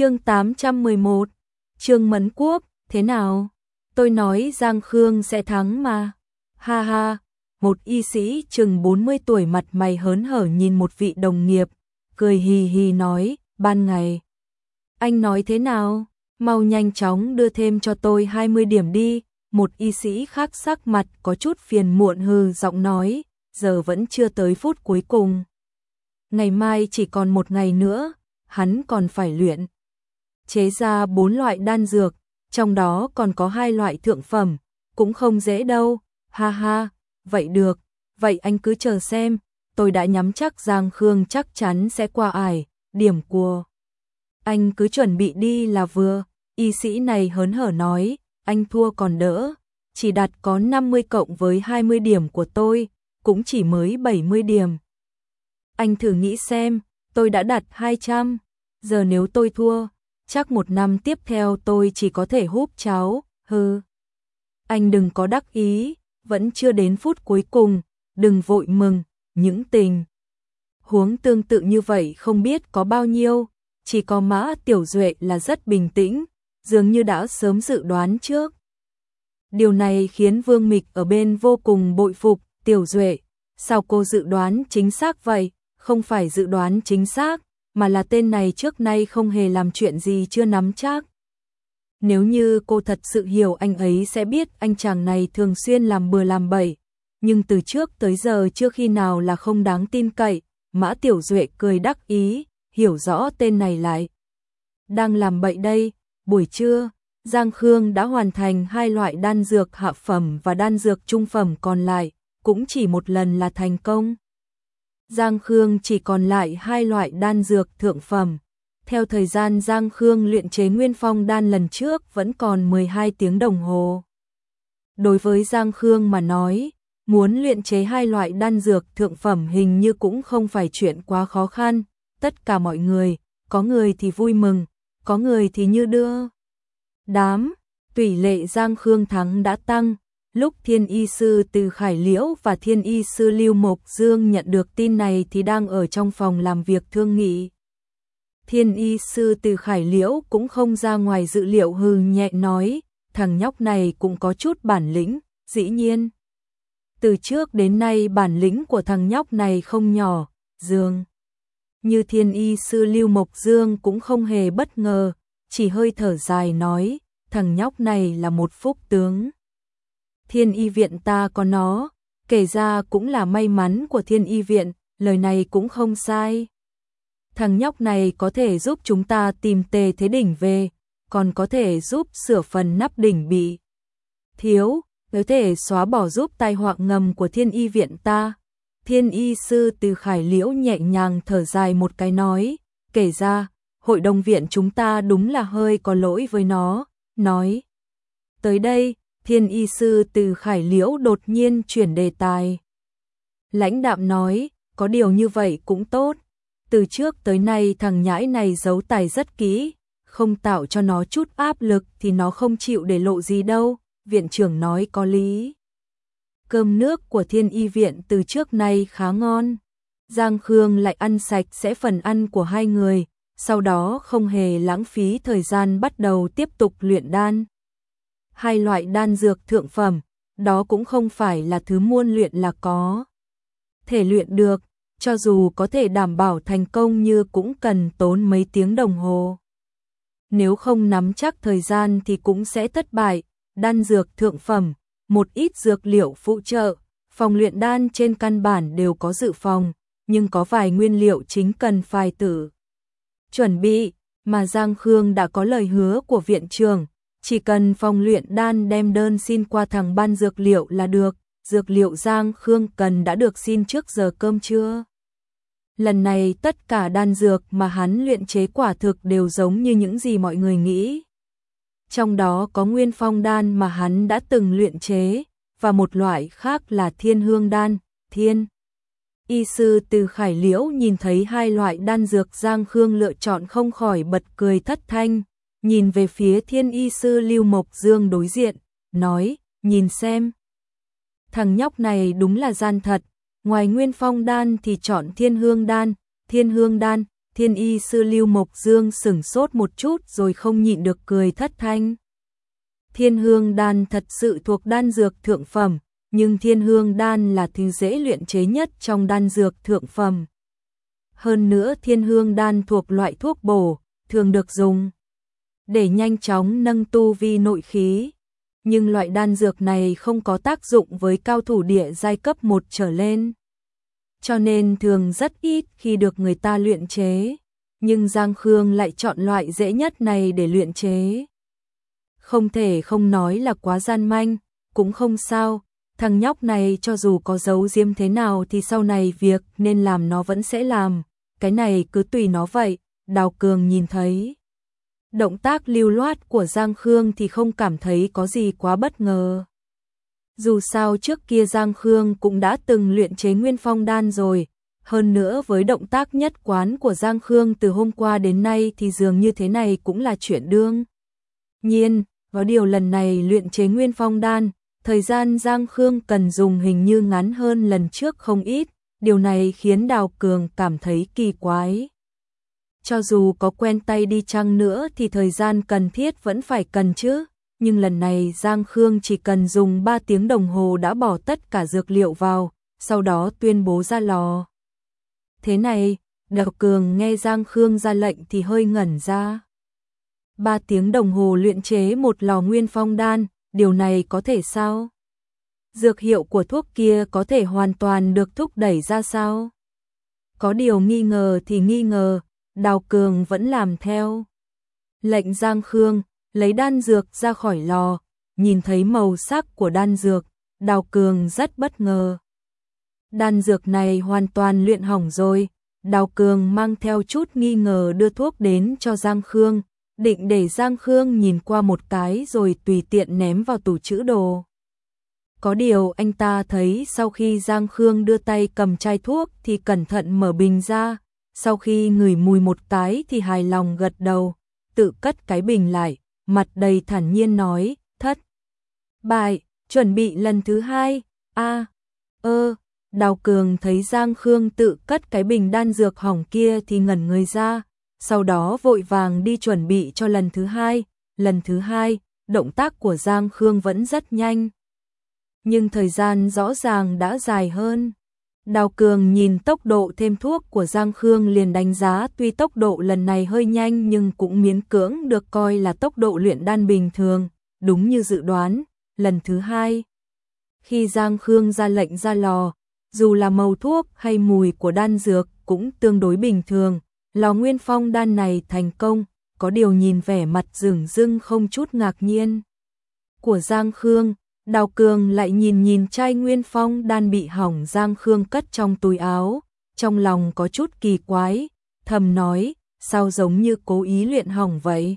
chương 811, Trương Mẫn Quốc, thế nào? Tôi nói Giang Khương sẽ thắng mà. Ha ha, một y sĩ chừng 40 tuổi mặt mày hớn hở nhìn một vị đồng nghiệp, cười hì hì nói, ban ngày. Anh nói thế nào? Mau nhanh chóng đưa thêm cho tôi 20 điểm đi. Một y sĩ khác sắc mặt có chút phiền muộn hừ giọng nói, giờ vẫn chưa tới phút cuối cùng. Ngày mai chỉ còn một ngày nữa, hắn còn phải luyện. Chế ra bốn loại đan dược, trong đó còn có hai loại thượng phẩm, cũng không dễ đâu, ha ha, vậy được, vậy anh cứ chờ xem, tôi đã nhắm chắc Giang Khương chắc chắn sẽ qua ải, điểm của. Anh cứ chuẩn bị đi là vừa, y sĩ này hớn hở nói, anh thua còn đỡ, chỉ đặt có 50 cộng với 20 điểm của tôi, cũng chỉ mới 70 điểm. Anh thử nghĩ xem, tôi đã đặt 200, giờ nếu tôi thua, chắc một năm tiếp theo tôi chỉ có thể húp cháo, hừ. Anh đừng có đắc ý, vẫn chưa đến phút cuối cùng, đừng vội mừng, những tình. Huống tương tự như vậy không biết có bao nhiêu, chỉ có mã tiểu duệ là rất bình tĩnh, dường như đã sớm dự đoán trước. Điều này khiến Vương Mịch ở bên vô cùng bội phục, tiểu duệ, sao cô dự đoán chính xác vậy, không phải dự đoán chính xác, mà là tên này trước nay không hề làm chuyện gì chưa nắm chắc. Nếu như cô thật sự hiểu anh ấy sẽ biết anh chàng này thường xuyên làm bừa làm bậy, nhưng từ trước tới giờ chưa khi nào là không đáng tin cậy, Mã Tiểu Duệ cười đắc ý, hiểu rõ tên này lại. Đang làm bậy đây, buổi trưa, Giang Khương đã hoàn thành hai loại đan dược hạ phẩm và đan dược trung phẩm còn lại, cũng chỉ một lần là thành công. Giang Khương chỉ còn lại hai loại đan dược thượng phẩm. Theo thời gian Giang Khương luyện chế nguyên phong đan lần trước vẫn còn 12 tiếng đồng hồ. Đối với Giang Khương mà nói, muốn luyện chế hai loại đan dược thượng phẩm hình như cũng không phải chuyện quá khó khăn. Tất cả mọi người, có người thì vui mừng, có người thì như đưa. Đám, tỷ lệ Giang Khương thắng đã tăng, Lúc thiên y sư từ Khải Liễu và thiên y sư Lưu Mộc Dương nhận được tin này thì đang ở trong phòng làm việc thương nghị. Thiên y sư từ Khải Liễu cũng không ra ngoài dự liệu hừ nhẹ nói, thằng nhóc này cũng có chút bản lĩnh, dĩ nhiên. Từ trước đến nay bản lĩnh của thằng nhóc này không nhỏ, Dương. Như thiên y sư Lưu Mộc Dương cũng không hề bất ngờ, chỉ hơi thở dài nói, thằng nhóc này là một phúc tướng thiên y viện ta có nó, kể ra cũng là may mắn của thiên y viện, lời này cũng không sai. Thằng nhóc này có thể giúp chúng ta tìm tề thế đỉnh về, còn có thể giúp sửa phần nắp đỉnh bị thiếu, có thể xóa bỏ giúp tai họa ngầm của thiên y viện ta. Thiên y sư từ khải liễu nhẹ nhàng thở dài một cái nói, kể ra, hội đồng viện chúng ta đúng là hơi có lỗi với nó, nói. Tới đây, thiên y sư từ khải liễu đột nhiên chuyển đề tài. Lãnh đạm nói, có điều như vậy cũng tốt. Từ trước tới nay thằng nhãi này giấu tài rất kỹ, không tạo cho nó chút áp lực thì nó không chịu để lộ gì đâu, viện trưởng nói có lý. Cơm nước của thiên y viện từ trước nay khá ngon. Giang Khương lại ăn sạch sẽ phần ăn của hai người, sau đó không hề lãng phí thời gian bắt đầu tiếp tục luyện đan hai loại đan dược thượng phẩm, đó cũng không phải là thứ muôn luyện là có. Thể luyện được, cho dù có thể đảm bảo thành công như cũng cần tốn mấy tiếng đồng hồ. Nếu không nắm chắc thời gian thì cũng sẽ thất bại, đan dược thượng phẩm, một ít dược liệu phụ trợ, phòng luyện đan trên căn bản đều có dự phòng, nhưng có vài nguyên liệu chính cần phải tử. Chuẩn bị, mà Giang Khương đã có lời hứa của viện trường, chỉ cần phòng luyện đan đem đơn xin qua thằng ban dược liệu là được, dược liệu Giang Khương cần đã được xin trước giờ cơm trưa. Lần này tất cả đan dược mà hắn luyện chế quả thực đều giống như những gì mọi người nghĩ. Trong đó có nguyên phong đan mà hắn đã từng luyện chế, và một loại khác là thiên hương đan, thiên. Y sư từ khải liễu nhìn thấy hai loại đan dược Giang Khương lựa chọn không khỏi bật cười thất thanh, nhìn về phía thiên y sư Lưu Mộc Dương đối diện, nói, nhìn xem. Thằng nhóc này đúng là gian thật, ngoài nguyên phong đan thì chọn thiên hương đan, thiên hương đan, Thiên y sư Lưu Mộc Dương sửng sốt một chút rồi không nhịn được cười thất thanh. Thiên hương đan thật sự thuộc đan dược thượng phẩm, nhưng thiên hương đan là thứ dễ luyện chế nhất trong đan dược thượng phẩm. Hơn nữa thiên hương đan thuộc loại thuốc bổ, thường được dùng để nhanh chóng nâng tu vi nội khí. Nhưng loại đan dược này không có tác dụng với cao thủ địa giai cấp 1 trở lên. Cho nên thường rất ít khi được người ta luyện chế. Nhưng Giang Khương lại chọn loại dễ nhất này để luyện chế. Không thể không nói là quá gian manh, cũng không sao, thằng nhóc này cho dù có giấu diêm thế nào thì sau này việc nên làm nó vẫn sẽ làm, cái này cứ tùy nó vậy, Đào Cường nhìn thấy. Động tác lưu loát của Giang Khương thì không cảm thấy có gì quá bất ngờ. Dù sao trước kia Giang Khương cũng đã từng luyện chế nguyên phong đan rồi, hơn nữa với động tác nhất quán của Giang Khương từ hôm qua đến nay thì dường như thế này cũng là chuyện đương. Nhiên, vào điều lần này luyện chế nguyên phong đan, thời gian Giang Khương cần dùng hình như ngắn hơn lần trước không ít, điều này khiến Đào Cường cảm thấy kỳ quái. Cho dù có quen tay đi chăng nữa thì thời gian cần thiết vẫn phải cần chứ, nhưng lần này Giang Khương chỉ cần dùng 3 tiếng đồng hồ đã bỏ tất cả dược liệu vào, sau đó tuyên bố ra lò. Thế này, Đào Cường nghe Giang Khương ra lệnh thì hơi ngẩn ra. 3 tiếng đồng hồ luyện chế một lò nguyên phong đan, điều này có thể sao? Dược hiệu của thuốc kia có thể hoàn toàn được thúc đẩy ra sao? Có điều nghi ngờ thì nghi ngờ, Đào Cường vẫn làm theo. Lệnh Giang Khương, lấy đan dược ra khỏi lò, nhìn thấy màu sắc của đan dược, Đào Cường rất bất ngờ. Đan dược này hoàn toàn luyện hỏng rồi, Đào Cường mang theo chút nghi ngờ đưa thuốc đến cho Giang Khương, định để Giang Khương nhìn qua một cái rồi tùy tiện ném vào tủ chữ đồ. Có điều anh ta thấy sau khi Giang Khương đưa tay cầm chai thuốc thì cẩn thận mở bình ra, sau khi ngửi mùi một cái thì hài lòng gật đầu, tự cất cái bình lại, mặt đầy thản nhiên nói, thất. Bại, chuẩn bị lần thứ hai, a ơ, Đào Cường thấy Giang Khương tự cất cái bình đan dược hỏng kia thì ngẩn người ra, sau đó vội vàng đi chuẩn bị cho lần thứ hai, lần thứ hai, động tác của Giang Khương vẫn rất nhanh. Nhưng thời gian rõ ràng đã dài hơn. Đào Cường nhìn tốc độ thêm thuốc của Giang Khương liền đánh giá tuy tốc độ lần này hơi nhanh nhưng cũng miễn cưỡng được coi là tốc độ luyện đan bình thường, đúng như dự đoán, lần thứ hai. Khi Giang Khương ra lệnh ra lò, dù là màu thuốc hay mùi của đan dược cũng tương đối bình thường, lò nguyên phong đan này thành công, có điều nhìn vẻ mặt rừng rưng không chút ngạc nhiên. Của Giang Khương, Đào Cường lại nhìn nhìn chai nguyên phong đan bị hỏng Giang Khương cất trong túi áo, trong lòng có chút kỳ quái, thầm nói, sao giống như cố ý luyện hỏng vậy.